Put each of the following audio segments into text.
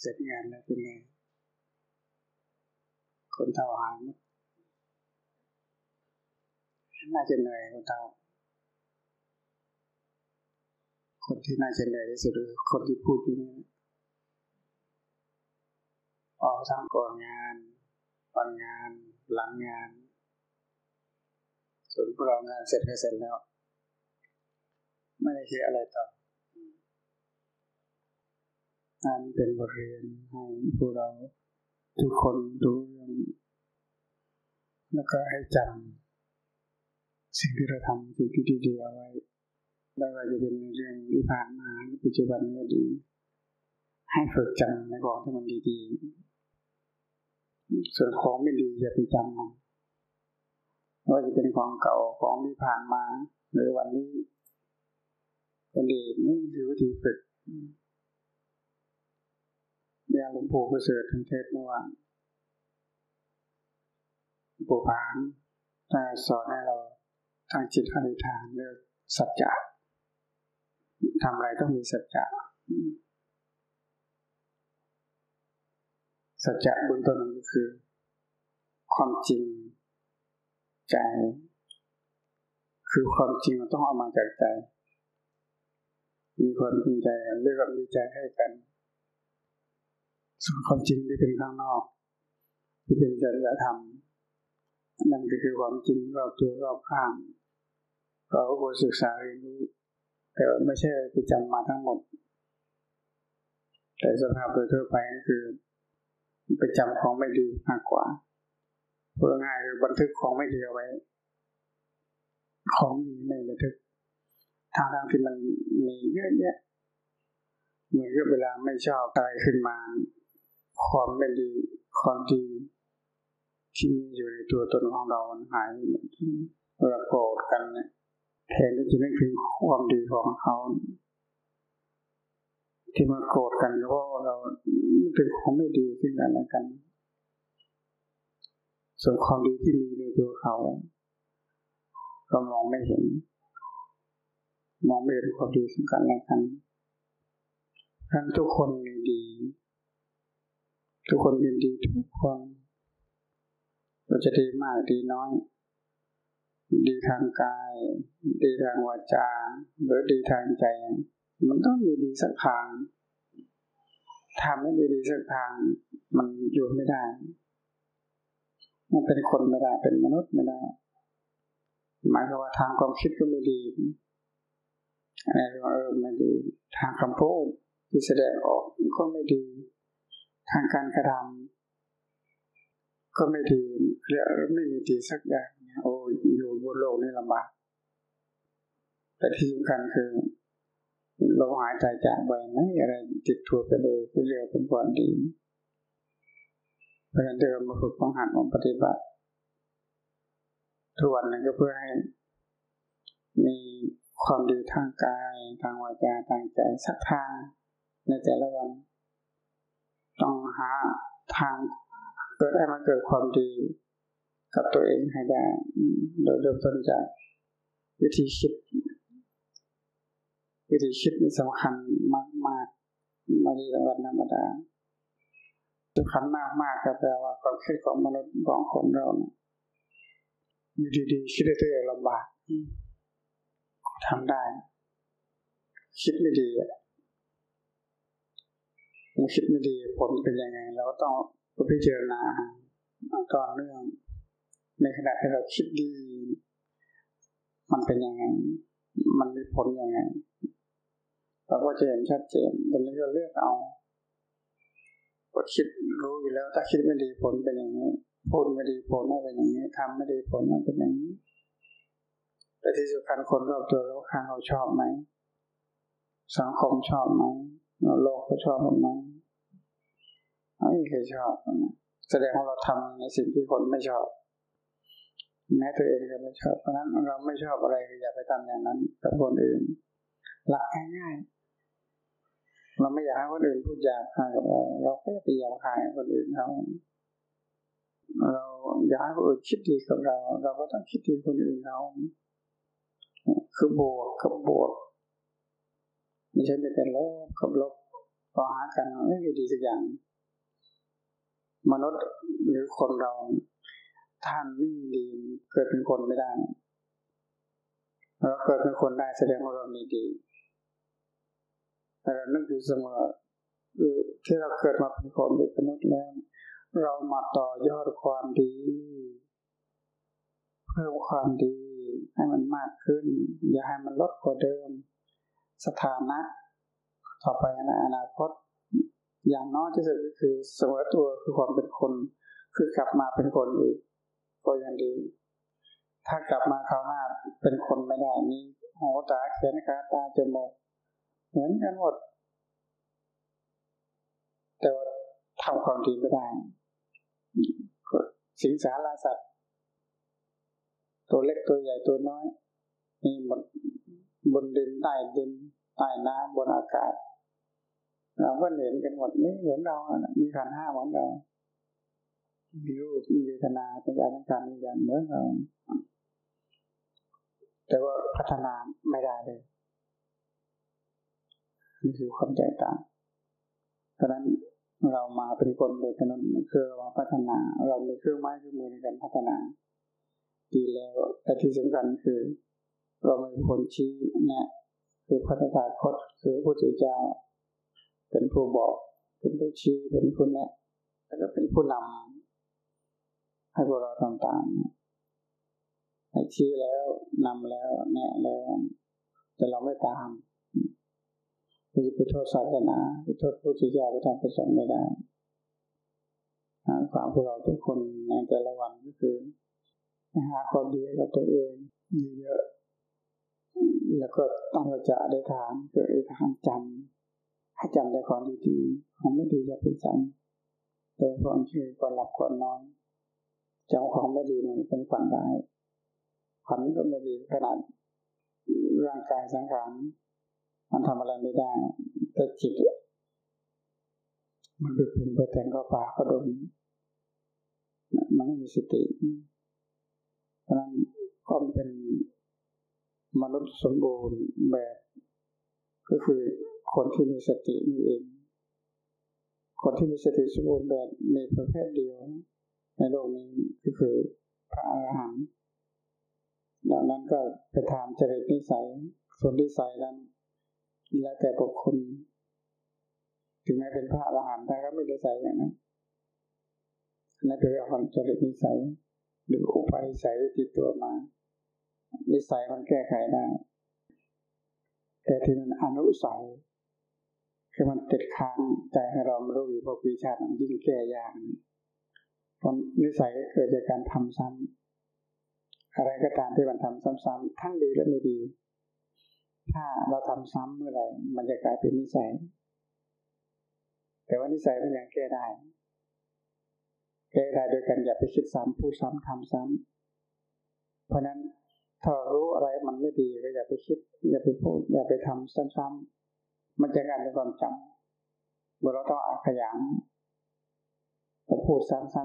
เสร็จงานแล้วเป็นไง คนเท่าหายน่าจะเหนื่อยคนเท่า คนที่น่าจะเหนื่อยที่สุดคือคนที่พูดอยู่นี้ออกทั้งก่อนงานก่อนงานหลังงาน ส่วนพวกเรางานเสร็จก็เสร็จแล้ว ไม่ได้คิดอะไรต่อ นั่นเป็นบทเรียนให้พวกเราทุกคนดูเรื่อง แล้วก็ให้จำสิ่งที่เราทำสิ่งที่ดีๆเอาไว้ไม่ว่าจะเป็นเรื่องที่ผ่านมาหรือปัจจุบันก็ดี ให้ฝึกจำในของที่มันดีๆ ส่วนของไม่ดีอย่าไปจำมันว่าจะเป็นของเก่าของที่ผ่านมา หรือวันนี้เป็นดีนี่คือวิธีฝึก อย่างหลวงปู่ประเสริฐทั้งเทศเมื่อวานปู่ผานจะสอนให้เราทางจิตอธิษฐานเรื่องสัจจะทำอะไรต้องมีสัจจะสัจจะเบื้องต้นก็คือ ความจริงใจ คือความจริงต้องเอามาจากใจ มีความจริงใจเรื่องมีใจให้กัน ส่วนความจริงที่เป็นข้างนอก ที่เป็นจริยธรรมนั่นก็คือความจริงรอบตัวรอบข้างเราก็ควรศึกษาเรียนรู้ แต่ไม่ใช่ไปจำมาทั้งหมด แต่สภาพโดยทั่วไปก็คือไปจำของไม่ดีมากกว่าพูดง่ายคือบันทึกของไม่ดีเอาไว้ ของดีไม่บันทึกทางทางที่มันมีเยอะแยะเหมือนกับเวลาไม่ชอบอะไรขึ้นมา ความไม่ดี ความดีที่มีอยู่ในตัวตนของเรามันหายเวลาโกรธกันเนี่ยแทนที่จะนึกถึงความดีของเขาที่มาโกรธกันเพราะเราเป็นของไม่ดีขึ้นกันแล้วกัน ส่วนความดีที่มีในตัวเขาเรามองไม่เห็น มองไม่เห็นความดีซึ่งกันและกันทั้งทุกคนมีดี ทุกคนยินดีทุกคนเราจะดีมากดีน้อย ดีทางกาย ดีทางวาจา หรือดีทางใจ มันต้องมีดีสักทางทำไม่ดีดีสักทาง มันอยู่ไม่ได้ มันเป็นคนไม่ได้เป็นมนุษย์ไม่ได้ หมายความว่าทางความคิดก็ไม่ดีอะไรก็เออไม่ดี ทางคำพูดที่แสดงออกก็ไม่ดี ทางการกระทำก็ไม่ดีเรียไม่มีดีสักอย่างโอ้อยู่บนโลกนี่ลำบากแต่ที่สำคัญคือเราหายใจจากไปไม่อะไรติดทัวไปเลยก็เรียกเป็นความดีเพราะฉะนั้นเดิมมาฝึกฟังหันของปฏิบัติทุกวันนั้นก็เพื่อให้ มีความดีทางกาย ทางวาจาทางใจสักทางในแต่ละวัน ต้องหาทางเกิดให้มันเกิดความดีกับตัวเองให้ได้ โดยเริ่มต้นจากวิธีคิด วิธีคิดนี่สำคัญมากมากไม่ใช่สำหรับธรรมดาสำคัญมากมากก็แปลว่าความคิดของมนุษย์ของคนเราเนี่ยอยู่ดีๆคิดได้ตัวเองลำบากทำได้ คิดไม่ดีอะ เราคิดไม่ดีผลเป็นยังไง เราก็ต้องพิจารณาตอนเรื่อง ในขณะที่เราคิดดี มันเป็นยังไง มันมีผลยังไง เราก็จะเห็นชัดเจนตอนนี้ก็เลือกเอากดคิดรู้อยู่แล้ว ถ้าคิดไม่ดีผลเป็นอย่างนี้พูดไม่ดีผลไม่เป็นอย่างนี้ทำไม่ดีผลไม่เป็นอย่างนี้แต่ที่สำคัญคนรอบตัวเราข้างเราชอบไหมสังคมชอบไหม โลกเขาชอบไหมไม่เคยชอบแสดงว่าเราทำในสิ่งที่คนไม่ชอบ แม้ตัวเองก็ไม่ชอบ เพราะนั้นเราไม่ชอบอะไรอย่าไปทำอย่างนั้นกับคนอื่น หลักง่ายๆเราไม่อยากให้คนอื่นพูดหยาบคายกับเราเราก็ไปหยาบคายคนอื่นเขาเราอยากให้คนอื่นคิดดีกับเรา เราก็ต้องคิดดีคนอื่นเขาคือบวกกับบวก ไม่ใช่เป็นแต่ลบกับลบพอหากันไม่มีดีสักอย่าง มนุษย์หรือคนเราท่านไม่มีดีเกิดเป็นคนไม่ได้เราเกิดเป็นคนได้แสดงว่าเรามีดีแต่เรานึกอยู่เสมอคือที่เราเกิดมาเป็นคนเป็นมนุษย์แล้ว เรามาต่อยอดความดี เพิ่มความดีให้มันมากขึ้น อย่าให้มันลดกว่าเดิม สถานะ ต่อไปในอนาคต อย่างน้อยที่สุดก็คือเสมอตัวคือความเป็นคน คือกลับมาเป็นคนอีกก็ยังดี ถ้ากลับมาคราวหน้าเป็นคนไม่ได้มีหูตาแขนขาตาจมูกเหมือนกันหมด แต่ว่าทำความดีไม่ได้สิงสาราสัตว์ ตัวเล็กตัวใหญ่ตัวน้อยมีหมด บนดินใต้ดินใต้น้ำบนอากาศ เราก็เห็นกันหมดนี่เหมือนเรามีขันห้าเหมือนเรามีรูปมีเวทนาสัญญาสังขารอย่างเหมือนเราแต่ว่าพัฒนาไม่ได้เลยนี่คือความแตกต่างเพราะนั้นเรามาเป็นคนโดยกนั้นคือเราพัฒนา เรามีเครื่องไม้เครื่องมือในการพัฒนา ดีแล้วแต่ที่สำคัญคือ เราเป็นคนชี้นะคือพัฒนาคตคือพระเจ้า เป็นผู้บอก เป็นผู้ชี้เป็นผู้แนะแล้วก็เป็นผู้นำให้พวกเราทำตามให้ชี้แล้วนำแล้ว แนะแล้ว แต่เราไม่ตามเราจะไปโทษศาสนาไปโทษพระเจ้าไปทำประสงค์ไม่ได้ความพวกเราทุกคนในแต่ละวันก็คือหาความดีกับตัวเองเยอะ แล้วก็ต้องจะได้ทานคือไอ้ทานจำให้จำได้ของดีๆของไม่ดีอย่าไปจำโดยความคือก่อนหลับก่อนนอนจำของไม่ดีมันเป็นฝันร้ายฝันก็ไม่ดีขนาดร่างกายสังขารมันทำอะไรไม่ได้ แต่จิต มันไปปรุงไปแต่งก็ปาก็ดมมันไม่มีสติเพราะนั้นก็เป็น มนุษย์สมบูรณ์แบบ ก็คือคนที่มีสตินี่เอง คนที่มีสติสมบูรณ์แบบมีประเภทเดียว ในโลกนี้ก็คือพระอรหันต์ดังนั้นก็ไปถามจริตนิสัย ส่วนนิสัยนั้น แล้วแต่บุคคลถึงแม้เป็นพระอรหันต์แต่ก็ไม่ได้ใส่อย่างนั้นนั่นคือความจริตนิสัย หรืออุปนิสัยติดตัวมา นิสัยมันแก้ไขได้ แต่ที่มันอนุสัยคือมันติดค้างใจให้เราไม่รู้อยู่พอปีชาติยิ่งแก้ยากเพราะนิสัยเกิดจากการทำซ้ำอะไรก็ตามที่มันทำซ้ำๆทั้งดีและไม่ดี ถ้าเราทำซ้ำเมื่อไหร่มันจะกลายเป็นนิสัย แต่ว่านิสัยมันยังแก้ได้แก้ได้โดยการอย่าไปคิดซ้ำพูดซ้ำทำซ้ำเพราะนั้น ถ้ารู้อะไรมันไม่ดีก็อย่าไปคิด อย่าไปพูด อย่าไปทำซ้ำๆมันจะกลายเป็นความจำเมื่อเราต้องอาขยันเราพูดซ้ำๆซ้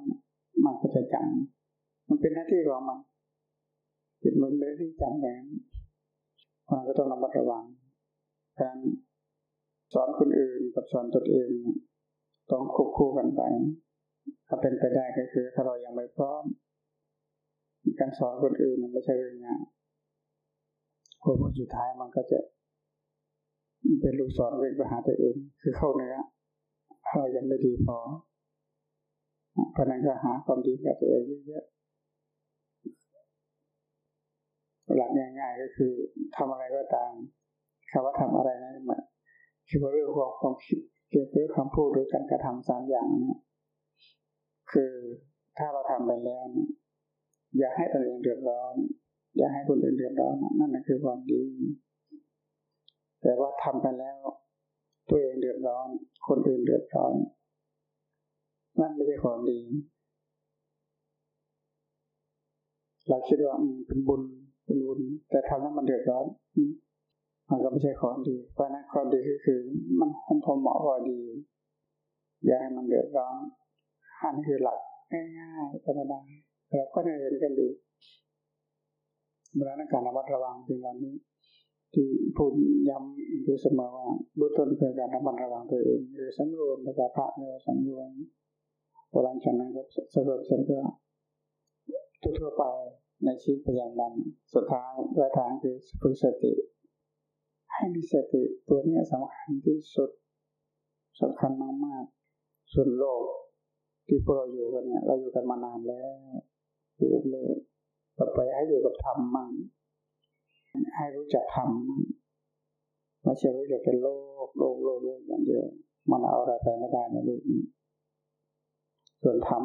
ำๆมันก็จะจำมันเป็นหน้าที่ของมันจิตมันเป็นที่จำอย่างมันก็ต้องระมัดระวังการสอนคนอื่นกับสอนตนเอง ต้องควบคู่กันไป ถ้าเป็นไปได้ก็คือ ถ้าเรายังไม่พร้อม การสอนคนอื่นมันไม่ใช่เรื่องง่ายคนผลสุดท้ายมันก็จะเป็นลูกสอนเรื่องไปหาตัวเองคือเข้าเนื้อเรายังไม่ดีพอเพราะนั้นก็หาความดีกับตัวเองเยอะหลักง่ายๆก็คือทำอะไรก็ตามคำว่าทำอะไรนะมันคือว่าเรื่องของความคิดเกี่ยวกับคำพูดหรือการกระทำสามอย่างนี้คือถ้าเราทำไปแล้วเนี่ย อย่าให้ตัวเองเดือดร้อน อย่าให้คนอื่นเดือดร้อน นั่นแหละคือความดี แต่ว่าทำไปแล้ว ตัวเองเดือดร้อน คนอื่นเดือดร้อน นั่นไม่ใช่ความดี เราคิดว่าเป็นบุญเป็นบุญ แต่ทำแล้วมันเดือดร้อนมันก็ไม่ใช่ความดี เพราะนั้นความดีก็คือ มันคงพอเหมาะพอดี อย่าให้มันเดือดร้อนอันนี้คือหลักง่ายๆธรรมดา เราก็ได้เห็นกันดีเวลาในการระมัดระวังสิ่งเหล่านี้ ที่พูดย้ำอยู่เสมอว่าเบื้องต้นคือการระมัดระวังตัวเองหรือสำรวมภาษาพระเรียกว่าสำรวมโบราณฉันนั้นก็สรุปเสร็จก็ทั่วไปในชีวิตประจำวันสุดท้ายปลายทางคือฝึกสติ ให้มีสติตัวนี้สำคัญที่สุดสำคัญมากๆส่วนโลกที่พวกเราอยู่กันเนี่ย เราอยู่กันมานานแล้ว อยู่เลยต่อไปให้อยู่กับธรรมมั่งให้รู้จักธรรมไม่ใช่รู้จักเป็นโลกโลกโลกโลกอย่างเดียวมันเอาอะไรไปไม่ได้ในโลกนี้ส่วนธรรม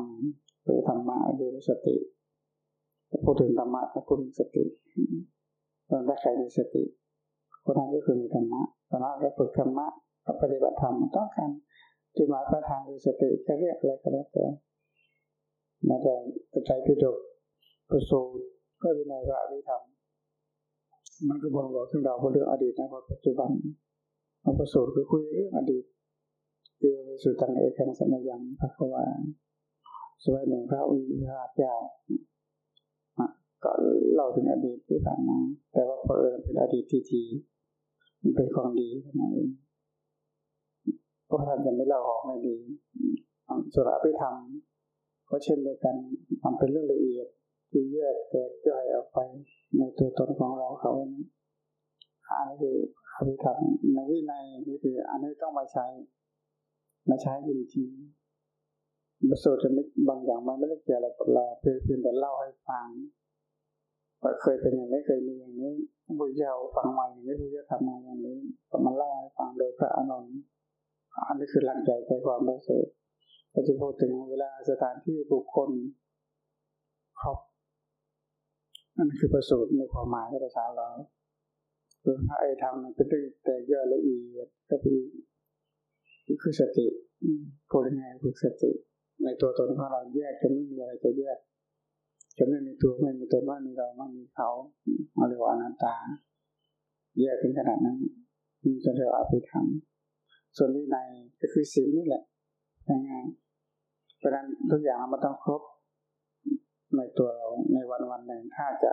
หรือธรรมะหรือสติพูดถึงธรรมะถ้าพูดถึงสติถ้าใครมีสติคนนั้นก็คือมีธรรมะตอนนั้นเราฝึกธรรมะปฏิบัติธรรมต้องการจุดหมายปลายทางคือสติจะเรียกอะไรก็แล้วแต่ มาจะกระจายพิจกประสูตรก็เป็นในพระอภิธรรมมันก็บ่งบอกถึงเราเรื่องอดีตนะปัจจุบันมาประสูตรคือคุยเรื่องอดีตเกี่ยวกับสุตังเอกังสมัยยังพระควาสวยหนึ่งพระอุยาเจ้าก็เล่าถึงอดีตที่ผ่านมาแต่ว่าเพอเอิญเป็นอดีตที่ดีมันเป็นของดีนั่นเองพราะท่านจะไม่เล่าออกไม่ดีสุราไปทำ ก็เช่นเดียวกันมันเป็นเรื่องละเอียดที่แยกแตกย่อยออกไปในตัวตนของเราเขาอันนี้อันนี้คืออภิธรรมในวินัยนี่คือ อันนี้ต้องมาใช้มาใช้จริงๆบทสวดจะไม่บางอย่างมันไม่ได้เกี่ยวอะไรกับเราเพียงแต่เล่าให้ฟังว่าเคยเป็นอย่างนี้เคยมีอย่างนี้บุญเจ้าฟังมาอย่างนี้บุญเจ้าทำมาอย่างนี้ก็มาเล่าให้ฟังโดยพระอานนอันนี้คือหลักใจใจความประสริฐ เราจะพูดถึงเวลาสถานที่บุคคลครอบนั่นคือประสูตรในความหมายภาษาเราคือพระไอ้ทำเป็นเรื่องแต่ย่อยละเอียดก็คือคือสติพูดยังไงคือสติ ในตัวตนของเราแยกจะไม่มีอะไรจะแยก จะไม่มีตัวไม่มีตนไม่มีเราไม่มีเขาเราเรียกว่าอนัตตา แยกถึงขนาดนั้นมีจะเรียกว่าอภิธรรมส่วนวินัยก็คือสิ่งนี่แหละ ยังไงเพราะนั้นทุกอย่างมันต้องครบในตัวเราในวันวันหนึ่งถ้าจะ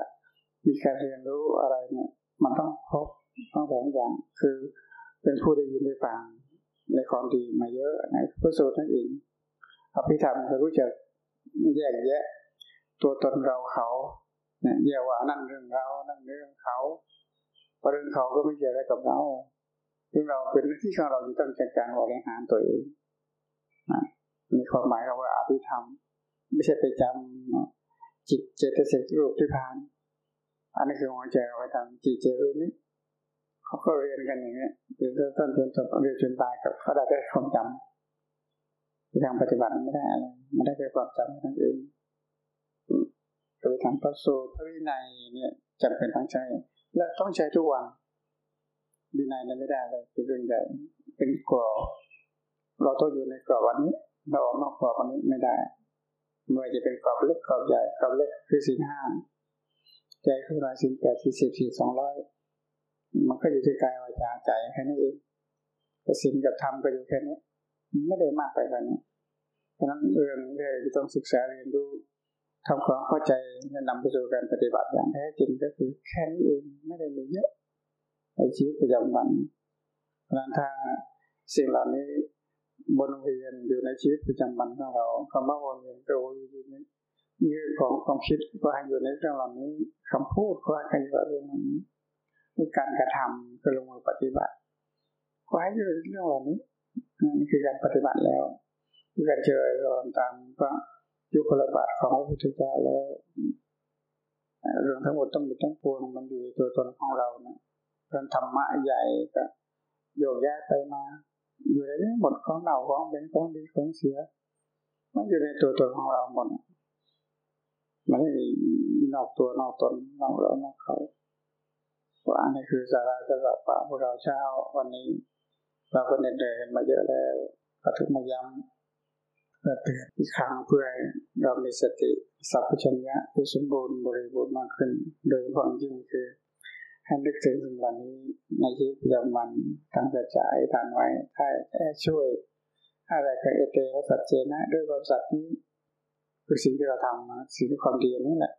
มีการเรียนรู้อะไรเนี่ย มันต้องครบต้องสองอย่าง คือเป็นผู้ได้ยินได้ฟังในความดีมาเยอะในพระสูตรนั่นเองอภิธรรมจะรู้จักแยกแยะ ตัวตนเราเขาเนี่ยเรียกว่านั่นเรื่องเรานั่นเรื่องเขาประเด็นเขาก็ไม่เกี่ยวอะไรกับเราซึ่งเราเป็นหน้าที่ของเราที่ต้องจัดการบริหารตัวเอง นะมีความหมายคำว่าอภิธรรม ไม่ใช่ไปจำจิตเจตสิกรูปที่ผ่าน อันนี้คือหัวใจเอาไว้ทำจิตเจรูปนี้เขาก็เรียนกันอย่างนี้เรียนต้นจนจบเรียนจนตายกับเขาได้แค่ความจำที่ทางปฏิบัติไม่ได้อะไรไม่ได้แค่ความจำนั่นเองโดยทางประสูตรพระวินัยเนี่ยจำเป็นต้งใช้และต้องใช้ทุกวันวินัยนั้นไม่ได้เลยเป็นเรื่องใหญ่เป็นกรอบ เราต้องอยู่ในกรอบวันนี้ เราออกนอกกรอบวันนี้ไม่ได้ไม่ว่าจะเป็นกรอบเล็กกรอบใหญ่กรอบเล็กคือสี่ห้าใจคือรายสิบแปดสี่สิบสี่สองร้อยมันก็อยู่ที่กายวาจาใจแค่นี้เองแต่สิ่งกับธรรมก็อยู่แค่นี้ไม่ได้มากไปกว่านี้เพราะนั้นเรื่องที่ต้องศึกษาเรียนรู้ทำความเข้าใจและนำไปสู่การปฏิบัติอย่างแท้จริงก็คือแค่นี้เองไม่ได้มีเยอะในชีวิตประจำวันเพราะนั้นถ้าสิ่งเหล่านี้ บนเวียนอยู่ในชีวิตประจำวันของเราคำว่าวนเวียนก็วนเวียนนี้ยืดของความคิดก็ให้อยู่ในเรื่องเหล่านี้คำพูดก็ให้อยู่ในเรื่องเหล่านี้การกระทำก็ลงมือปฏิบัติก็ให้อยู่ในเรื่องเหล่านี้นี่คือการปฏิบัติแล้วคือการเจริญตามพระยุคลบาทของพระพุทธเจ้าแล้วเรื่องทั้งหมดต้องมีต้องปวงมันอยู่ในตัวตนของเรานี่ยเรื่องธรรมะใหญ่ก็โยกย้ายไปมา อยู่ในนี้หมดของเราของเป็นของดีของเสีย มันอยู่ในตัวตนของเราหมดมันไม่มีนอกตัวนอกตนนอกเรานอกเขาว่าอันนี้คือสาระสำหรับพวกเราเช้าวันนี้ เราก็เหน็ดเหนื่อยมาเยอะแล้วก็ถึงมาย้ำเพื่อเตือนอีกครั้งเพื่อเรามีสติสัพพัญญะที่สมบูรณ์บริบูรณ์มากขึ้น โดยเฉพาะยิ่งคือ ให้นึกถึงสิ่งเหล่านี้ในชีวิตประจำวันทั้งจะจ่ายทานไว้ถ้าช่วย อะไรก็เอเตสัจเจนะ ด้วยความสัตย์นี้คือสิ่งที่เราทำสิ่งที่ความดีนี่แหละ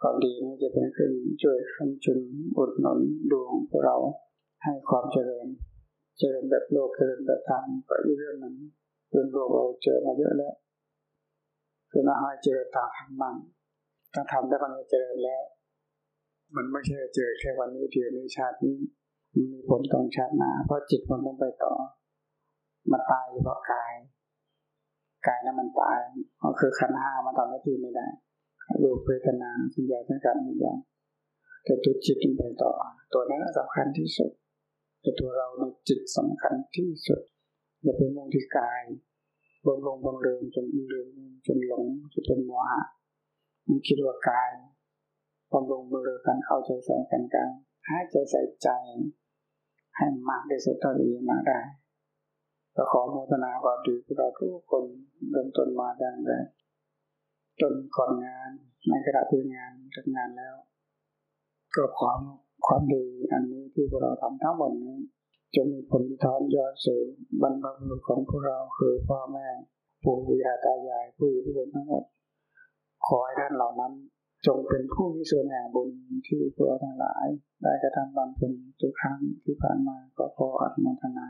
ความดีนี้จะเป็นเครื่องช่วยคำจุนอุดหนุนดวงพวกเราให้ความเจริญ เจริญแบบโลกเจริญแบบธรรมก็เรื่องนึ่งเรื่องโลกเราเจอมาเยอะแล้วคือน่าให้เจริญตามธรรมบ้างถ้าทำได้วันนี้เจริญแล้ว มันไม่ใช่เจอแค่วันนี้เดียวในชาตินี้มีผลต่อชาติหน้าเพราะจิตมันต้องไปต่อมาตายเพราะกาย กายนั้นมันตายก็คือขันห้ามันทำหน้าที่ไม่ได้รูปเวทนาสัญญาสังขารวิญญาณแต่ตัวจิตมันไปต่อ ตัวนั้นสำคัญที่สุด แต่ตัวเราในจิตสำคัญที่สุดอย่าไปมุ่งที่กายบงลงบงเริงจนลืมจนหลงจนเป็นโมหะมันคิดว่ากาย บำลงบงเริงกันเอาใจใส่กันกันให้ใจใส่ใจ ให้มากที่สุดเท่าที่มาได้ก็ขอโมทนาความดีพวกเราทุกคนเริ่มต้นมาดังแรกจนก่อนงานในขณะที่งานจัดงานแล้ว ก็ความความดีอันนี้ที่พวกเราทำทั้งหมดนี้จะมีผลทอนยอดสู่บรรพบุรุษของพวกเราคือพ่อแม่ปู่ย่าตายายผู้อยู่ทุกคนทั้งหมด ขอให้ท่านเหล่านั้น จงเป็นผู้มีส่วนแห่งบุญที่พวกเราทั้งหลาย ได้กระทำบำเพ็ญทุกครั้งที่ผ่านมาก็ขออนุโมทนา